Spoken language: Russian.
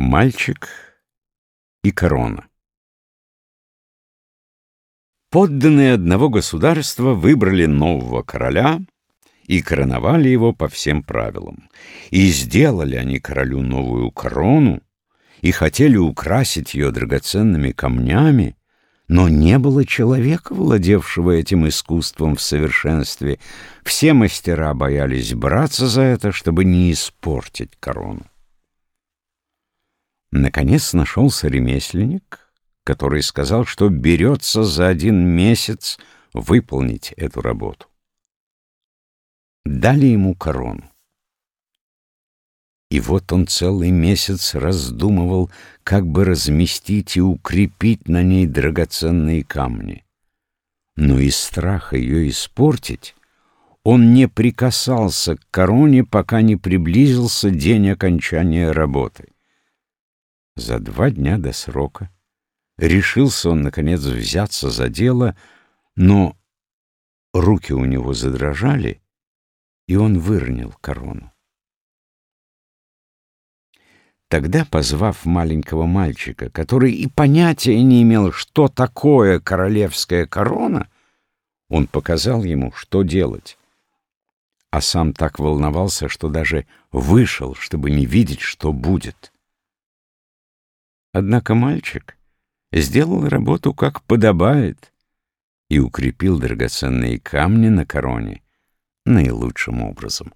Мальчик и корона Подданные одного государства выбрали нового короля и короновали его по всем правилам. И сделали они королю новую корону, и хотели украсить ее драгоценными камнями, но не было человека, владевшего этим искусством в совершенстве. Все мастера боялись браться за это, чтобы не испортить корону. Наконец нашелся ремесленник, который сказал, что берется за один месяц выполнить эту работу. Дали ему корону. И вот он целый месяц раздумывал, как бы разместить и укрепить на ней драгоценные камни. Но из страха ее испортить он не прикасался к короне, пока не приблизился день окончания работы. За два дня до срока решился он, наконец, взяться за дело, но руки у него задрожали, и он выронил корону. Тогда, позвав маленького мальчика, который и понятия не имел, что такое королевская корона, он показал ему, что делать. А сам так волновался, что даже вышел, чтобы не видеть, что будет. Однако мальчик сделал работу как подобает и укрепил драгоценные камни на короне наилучшим образом.